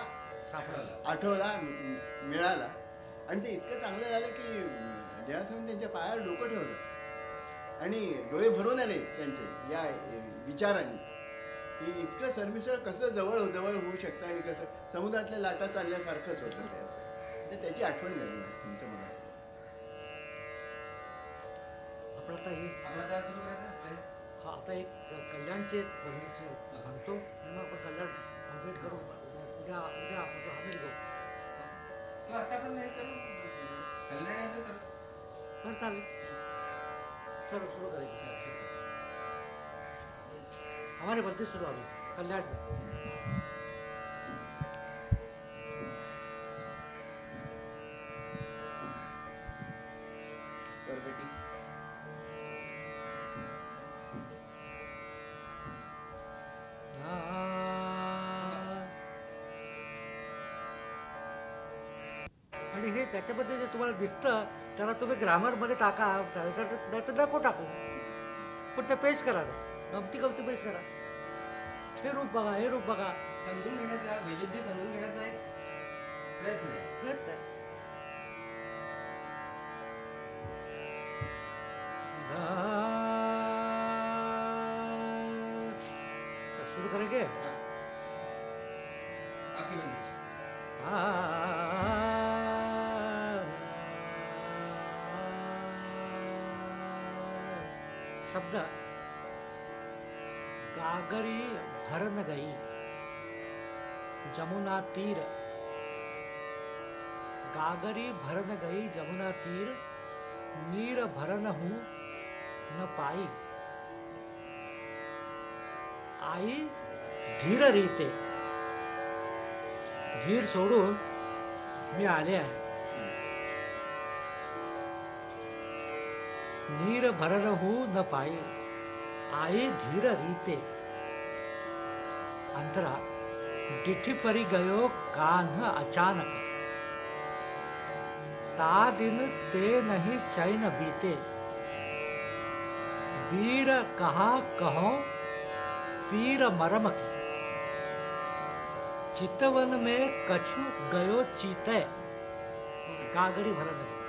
आठवला मिळाला आणि ते इतकं चांगलं झालं की देवाथून त्यांच्या पायावर डोकं ठेवलं आणि डोळे भरून आले त्यांचे या विचारांनी. की इतकं सरमिसळ कसं जवळ जवळ होऊ शकतं आणि कसं समुद्रातल्या लाटा चालल्यासारखंच होतं ते असं. तर त्याची आठवण झाली तुमच्या मनात.
आपण आता हे
हे?
आता एक कल्याणचे आणि मग आपण कल्याण कंप्लीट करू. उद्या उद्या आपण घेऊ
आता आपण हे करू? कल्याण
बरं चालेल. चलो शुरू करेंगे हमारे बंदी शुरू अभी कल्याण में। आणि हे त्याच्यामध्ये जे तुम्हाला दिसतं त्याला तुम्ही ग्रामरमध्ये टाका नाही तर नको टाकू. पण ते पेश करा ना. गमती गमती पेश करा. हे रूप बघा हे रूप बघा.
समजून घेण्याचा वैविध्य समजून घेण्याचा एक प्रयत्न आहे.
प्रयत्न आहे. शुरू करेंगे शब्द गागरी भरन गई, जमुना तीर। गागरी भरन गई, जमुना तीर, नीर भरन हूँ, न पाई। आई धीर रीते। धीर सोडून मी आले आहे। नीर भरन हूँ न पाई आई धीर रीते। अंतरा, डिठी परी गयो कान्ह अचानक। ता दिन ते नहीं चैन बीते। वीर कहा कहो, पीर मरम की। चितवन में कछु गयो चीते गागरी भरन। दा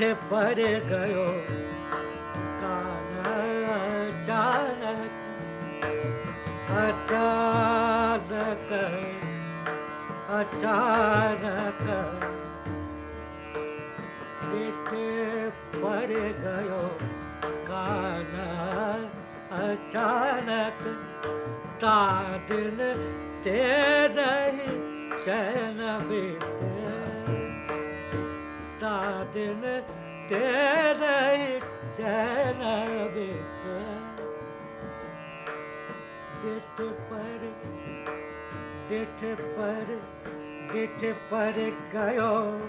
चिठ पर गयो। दिठ पर दिठ पर गयो।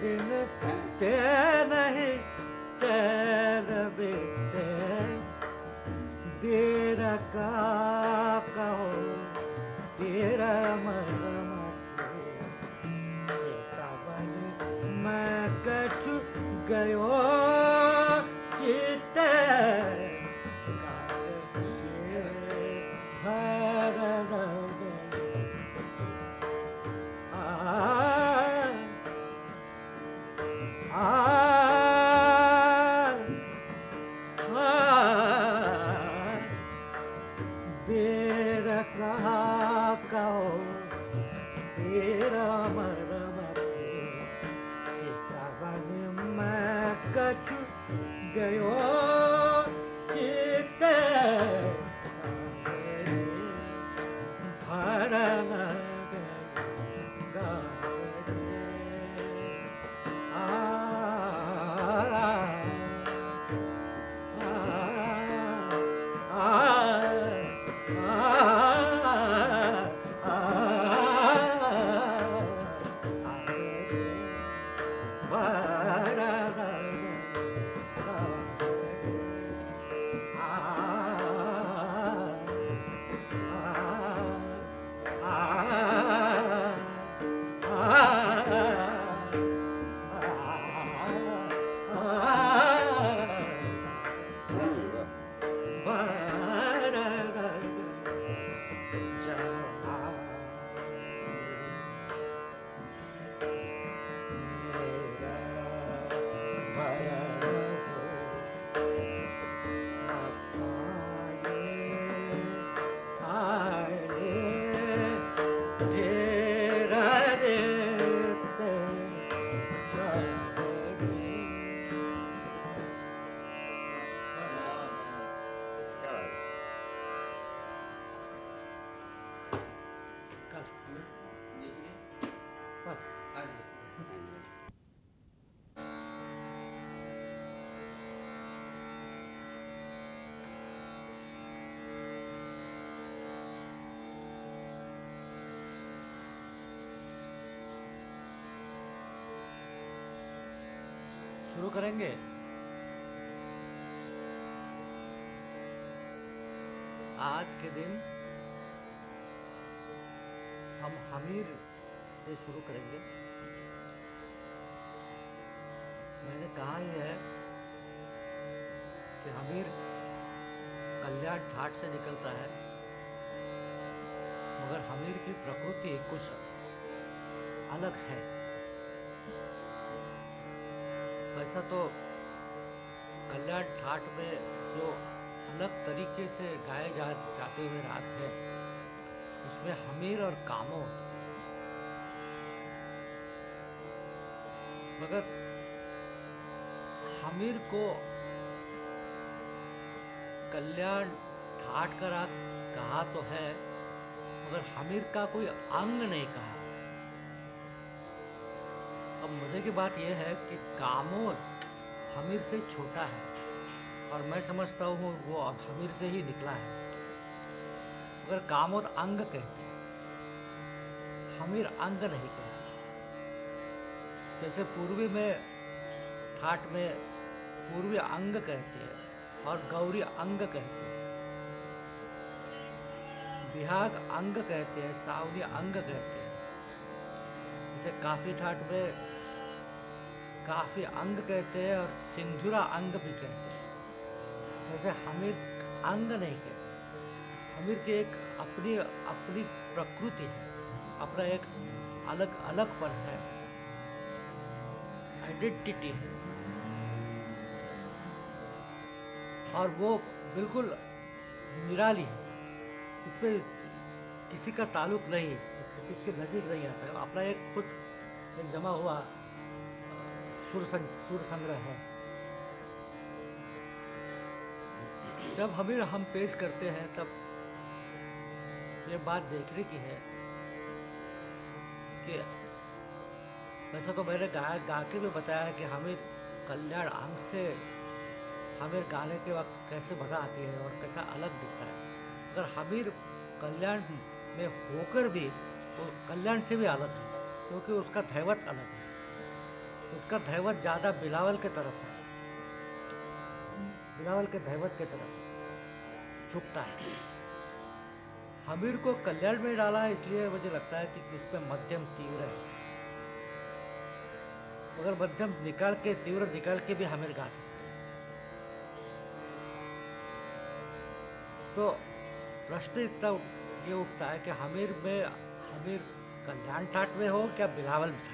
दिन ते नहीं चैन बीते। देर का कहो। तेरा मरम शुरू करेंगे। आज के दिन हम हमीर से शुरू करेंगे। मैंने कहा ही है कि हमीर कल्याण ठाट से निकलता है, मगर हमीर की प्रकृति कुछ अलग है। वैसा तो कल्याण ठाट में जो अलग तरीके से गाए जा, जाते हुए राग है, उसमें हमीर और कामो। मगर हमीर को कल्याण ठाट का राग कहा तो है, मगर हमीर का कोई अंग नहीं कहा। अब मज़े की बात यह है कि कामोद हमीर से छोटा है और मैं समझता हूँ वो अब हमीर से ही निकला है। अगर कामोद अंग कहते हैं हमीर अंग नहीं कहते जैसे पूर्वी में ठाट में पूर्वी अंग कहते हैं और गौरी अंग कहते हैं। बिहाग अंग कहते हैं, सावली अंग कहते हैं। जैसे काफ़ी ठाट में काफ़ी अंग कहते हैं और सिंधुरा अंग भी कहते हैं। जैसे हमीर अंग नहीं कहते। हमीर की एक अपनी अपनी प्रकृति है। अपना एक अलग अलग पर है। आइडेंटिटी है। और वो बिल्कुल निराली है। इसमें किसी का ताल्लुक नहीं किसके नज़दीक नहीं आता। है अपना एक खुद एक जमा हुआ सुर सं, संग्रह है। जब हमें हम पेश करते हैं तब ये बात देखने की है कि वैसे तो मैंने गा गा के भी बताया कि हमें कल्याण अंग से हमें गाने के वक्त कैसे मज़ा आती है और कैसा अलग दिखता है। अगर हमीर कल्याण में होकर भी वो कल्याण से भी अलग है क्योंकि उसका धैवत अलग है। उसका धैवत ज़्यादा बिलावल के तरफ़ है। बिलावल के धैवत के तरफ़ झुकता है। हमीर को कल्याण में डाला है, इसलिए मुझे लगता है कि इस पर मध्यम तीव्र है। अगर मध्यम निकाल के, तीव्र निकाल के भी हमीर गा सकते हैं। तो प्रश्न इतना ये उठता है कि हमीर में, हमीर कल्याण ठाट में हो क्या बिलावल में?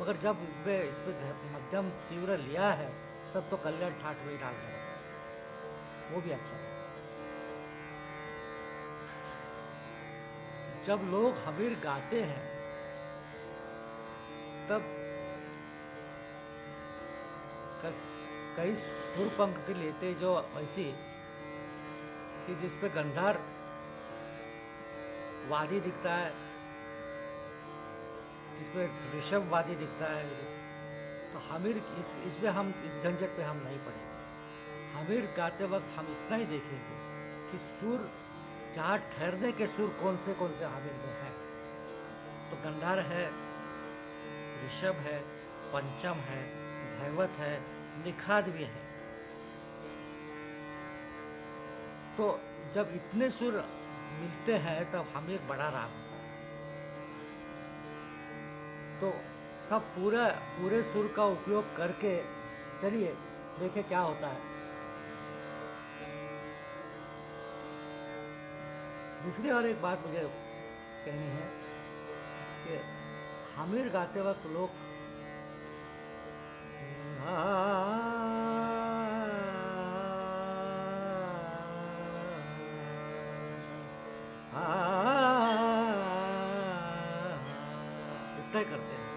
मगर जब इसमें इसमें मध्यम तीव्र लिया है, तब तो कल्याण ठाट में ही देना। वो भी अच्छा है। जब लोग हमीर गाते हैं, तब कई सुर पंक्ति लेते जो ऐसी कि जिसपे गंधार वादी दिखता है। इसमें ऋषभ वादी दिखता है। तो हमीर, इस, इसमें हम, इस झंझट पे हम नहीं पड़ेंगे। हमीर गाते वक्त हम इतना ही देखेंगे कि सुर, जहाँ ठहरने के सुर कौन से कौन से हामिर में है। तो गंधार है, ऋषभ है, पंचम है, धैवत है, निखाद भी है। तो जब इतने सुर मिलते हैं, तब हमें बड़ा राग तो सब पूरा, पूरे सुर का उपयोग करके चलिए देखें क्या होता है। दूसरी और एक बात मुझे कहनी है कि हमीर गाते वक्त लोग इतना करते हैं।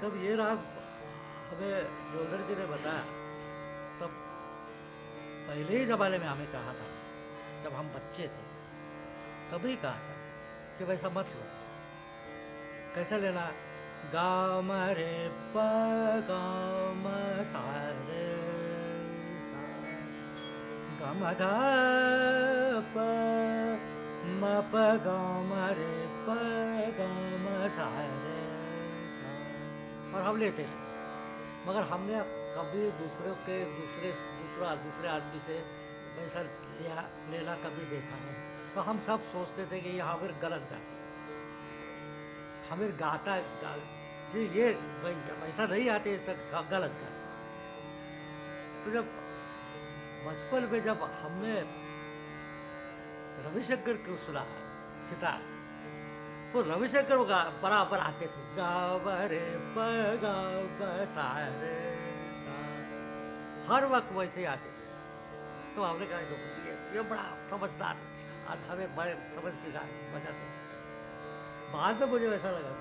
जब ये राग हमें जोधर जी ने बताया। तब पहले ही ज़माने में हमें कहा था, जब हम बच्चे थे, तभी कहा था कि वैसा मत लो। कैसे लेना? गाम रे प, गाम सारे गम ध, प, म, प, गाम रे प और हम लेते थे मगर हमने कभी दूसरे के दूसरे दूसरा दूसरे आदमी से वैसा लिया लेना कभी देखा नहीं। तो हम सब सोचते थे कि ये हामिर गलत गाते हमीर गाता गा, ये वैसा नहीं आते इससे गलत गाते तो जब बचपन में जब हमने रविशंकर को सुना सितार तो रविशंकर बराबर आते थे। गावरे सारे हर वक्त वैसे ही आते थे। तो हमने कहा तो ये, ये बड़ा समझदार आज हमें बड़े समझ के गा बजाते बाद में मुझे वैसा लगा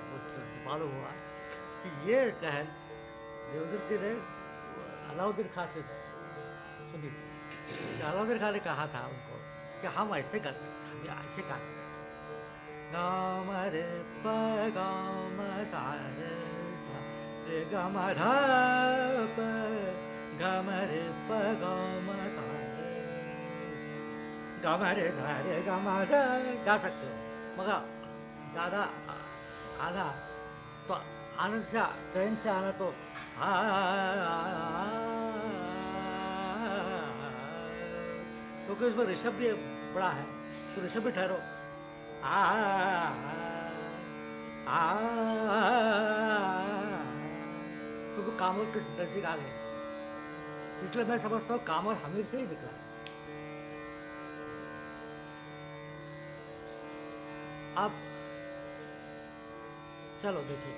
मालूम हुआ कि ये कहल देवदत्त जी ने अलाउद्दीन खान से सुनी थी। अलाउद्दीन खान ने कहा था उनको कि हम ऐसे करते हम ऐसे गाते गाम रे प गाम सा रे सा रे गम ध प गम रे प गम सा रे गम रे सा रे गम ध गा सकते हो मगर ज़्यादा आना तो आनंद से चैन से आना तो क्योंकि उसमें ऋषभ भी बड़ा है तो ऋषभ भी ठहरो क्योंकि कामल किस नज़दीक आ गए इसलिए मैं समझता हूँ कामर हमीर से ही निकला अब चलो देखिए।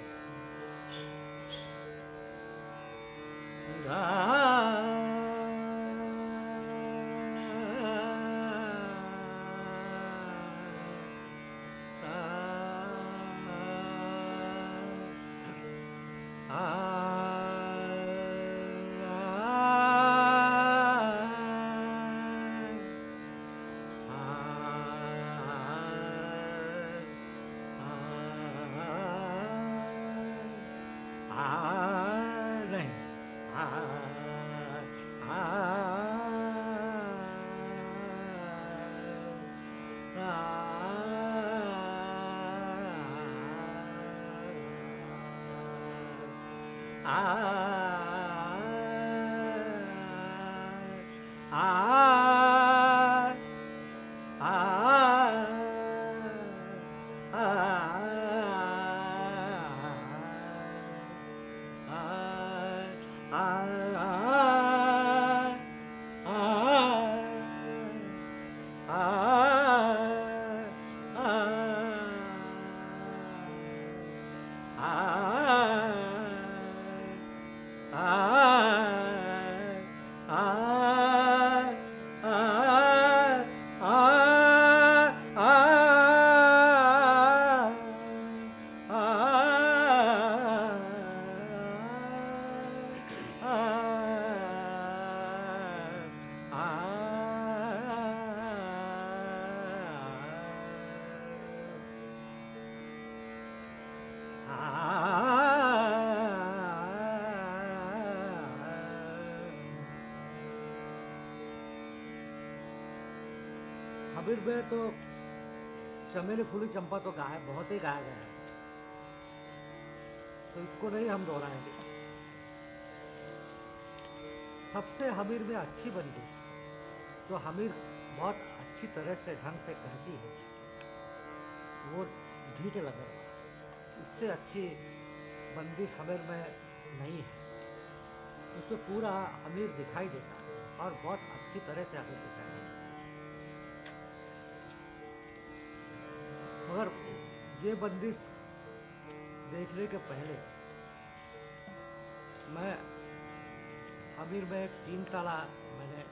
में तो चमेली फूली चंपा तो गाया बहुत ही गाया गया है। तो इसको नहीं हम दोहराएँगे। सबसे हमीर में अच्छी बंदिश, जो हमीर बहुत अच्छी तरह से ढंग से कहती है, वो ढीठ लगा इससे अच्छी बंदिश हमीर में नहीं है। उसमें पूरा हमीर दिखाई देता है और बहुत अच्छी तरह से हमीर दिखाई ये बंदिश देखने के पहले मैं अमीर में एक तीन ताला मैंने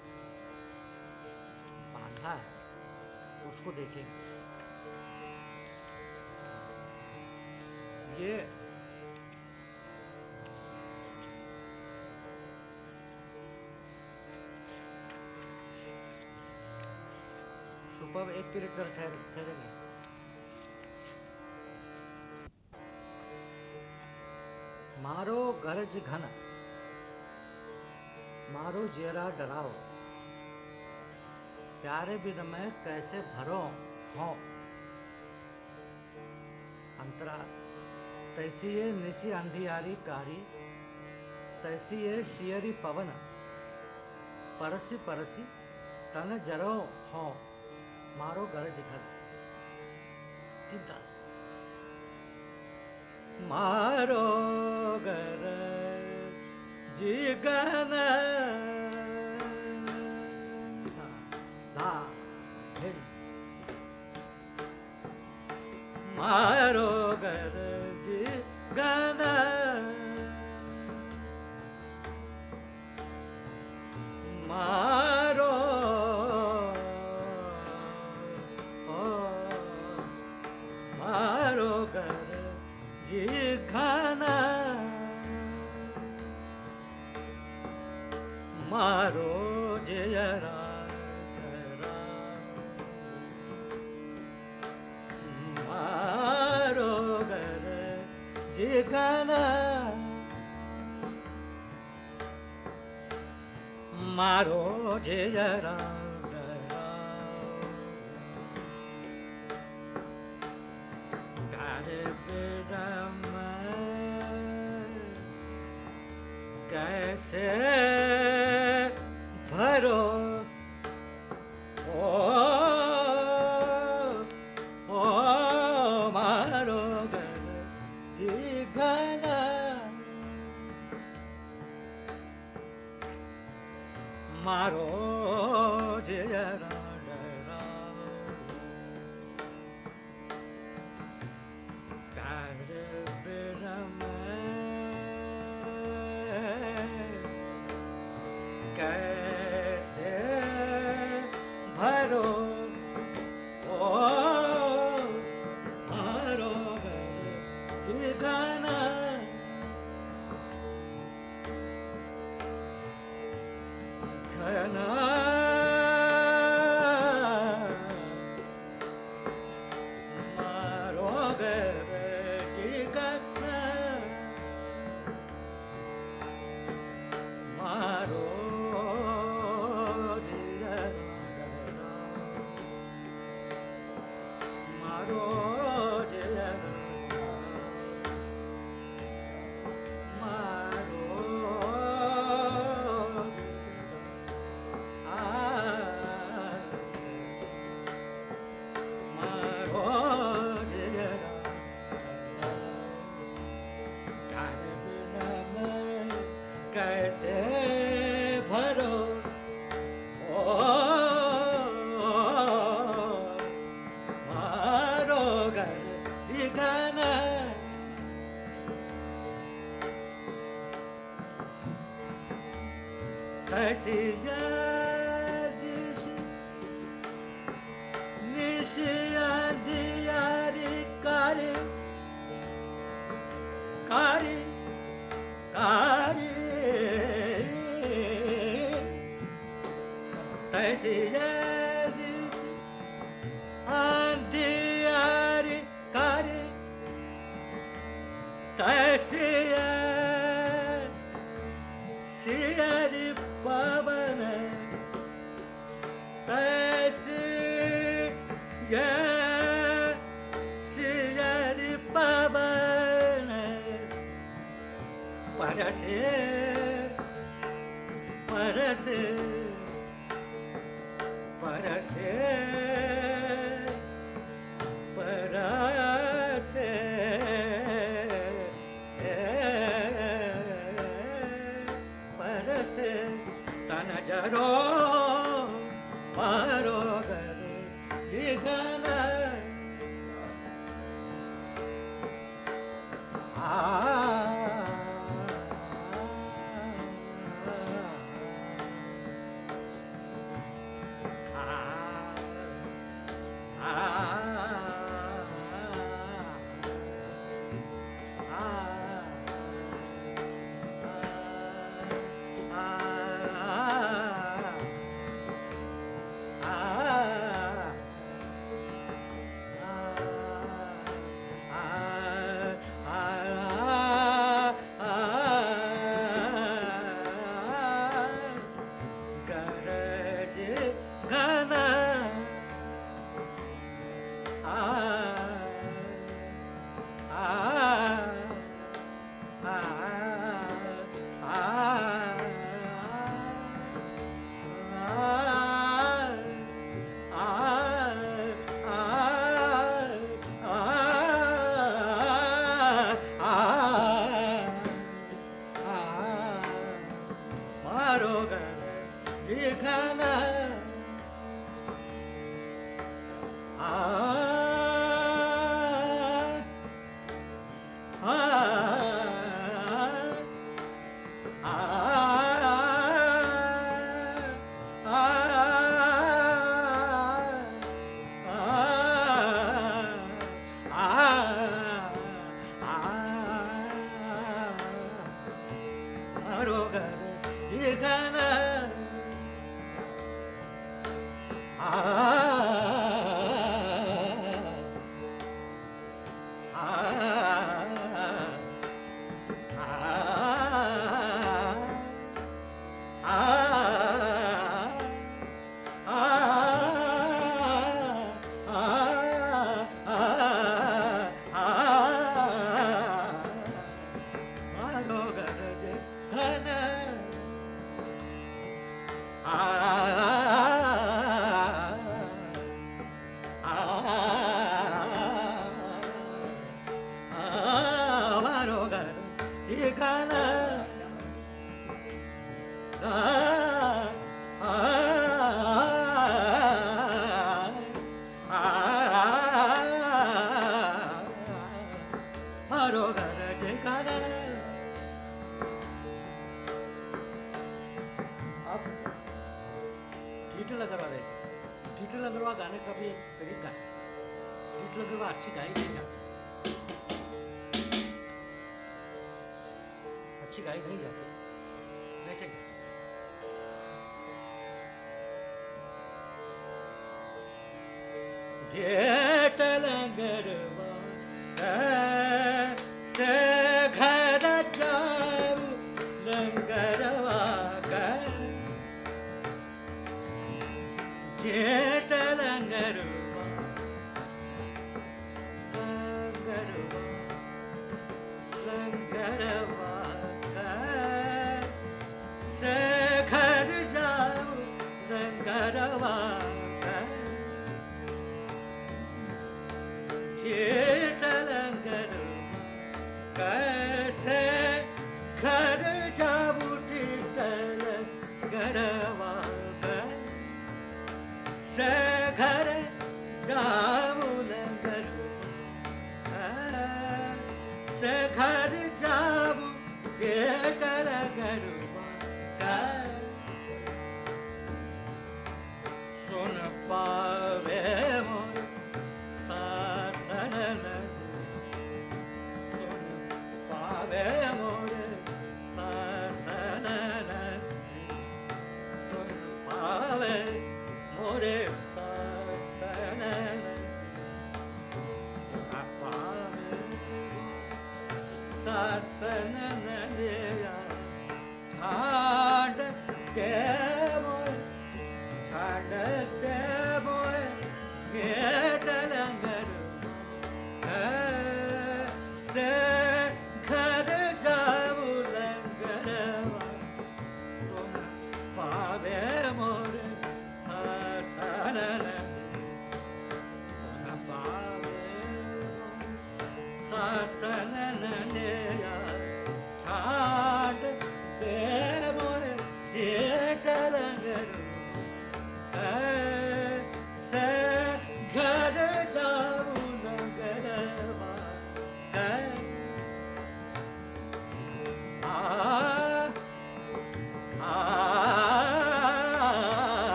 बांधा है, उसको देखेंगे। ये सुबह एक मिनट कर ठहर ठहरेंगे। मारो गरज घन। मारो जेरा डराओ। प्यारे बिन मैं कैसे भरो हो? अंतरा, तैसी ये निशी अंधियारी कारी, तैसी ये शियरी पवन, परसी परसी तन जरो हो। मारो गरज घन। ਗਨ ਦਾ ਧਿਰ ਮਾ Yeah. Jai परसे परसे परसे। परसे परसे तन जरो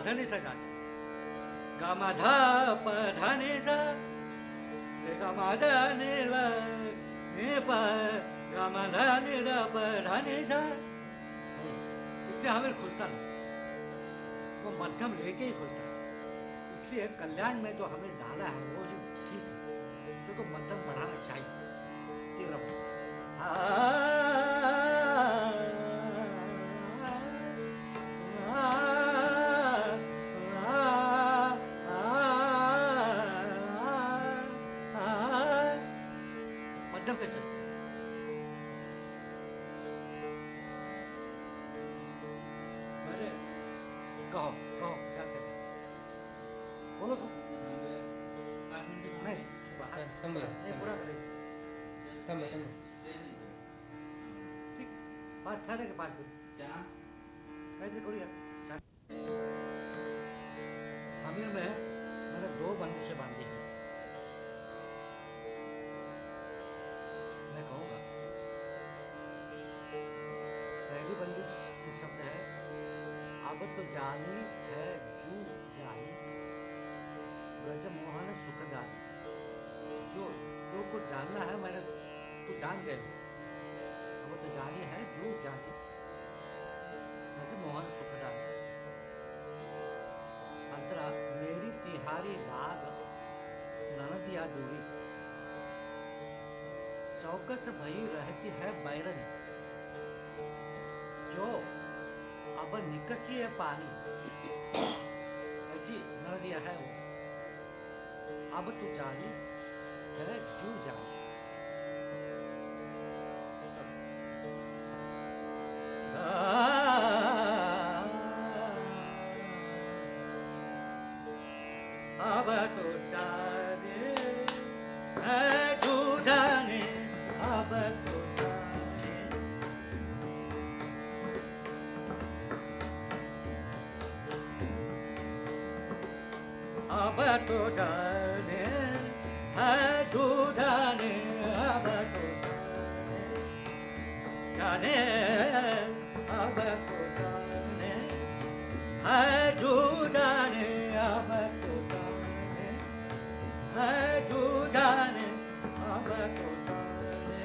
पधनी सा जाने गामाधा पधनी सा रे गामाधा नील ने पर गामाधा नील पधनी सा इससे हमें खुलता नहीं। वो मध्यम लेके ही खुलता है। इसलिए कल्याण में जो हमें की छान. आमिर में मैंने दो बंदिशें बांधी हैं। मैं कहूँगा पहली बंदिश की शब्द है तो जानी है जू जानी। मोहन सुखदानी जो जो को जानना है मैंने तो जान गए अब तो जानी है, जू जानी ब्रज मोहन सुखदानी अंतरा, मेरी तिहारी राग ननदिया दूरी चौकस भई रहती है बैरनी। जो अब निकसी है पानी। ऐसी नदिया है वो। अब तू जानी है, जू जानी I Adodane, Abakotane, Dane, Abakotane, Adodane, Abakotane, Adodane, Abakotane,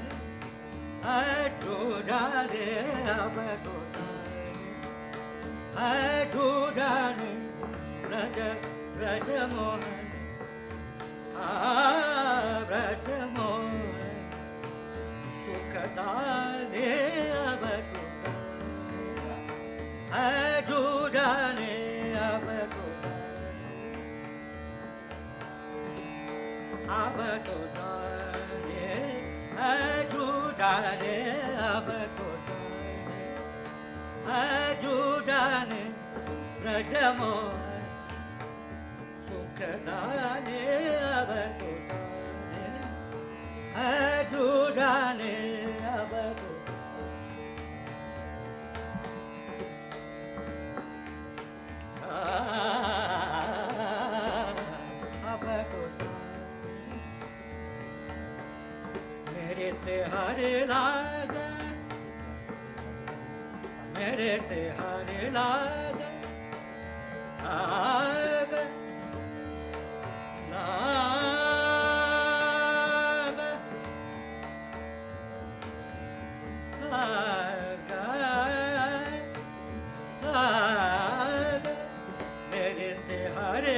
Adodane, Abakotane, Adodane, Raja, Raja Mohan. Mohan सुखदाने तो जाने है तू मेरे तेहारे लाग मेरे लाग। लाग लाग लाग मेरे तेहारे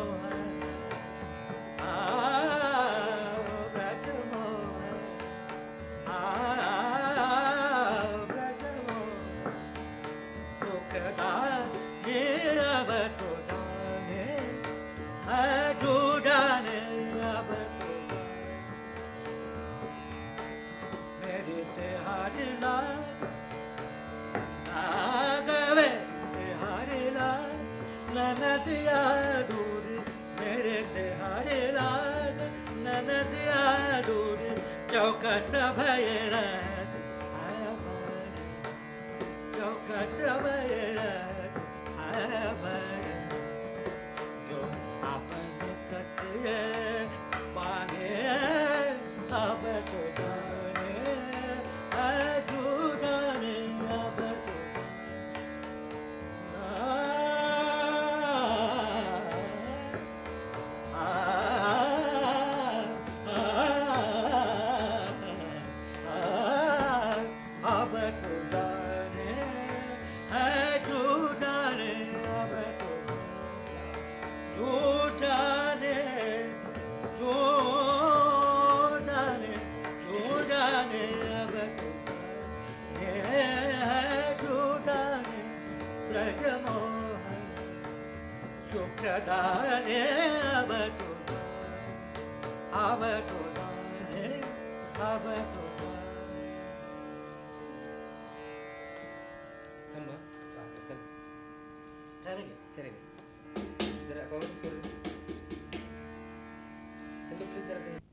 दूर चौकस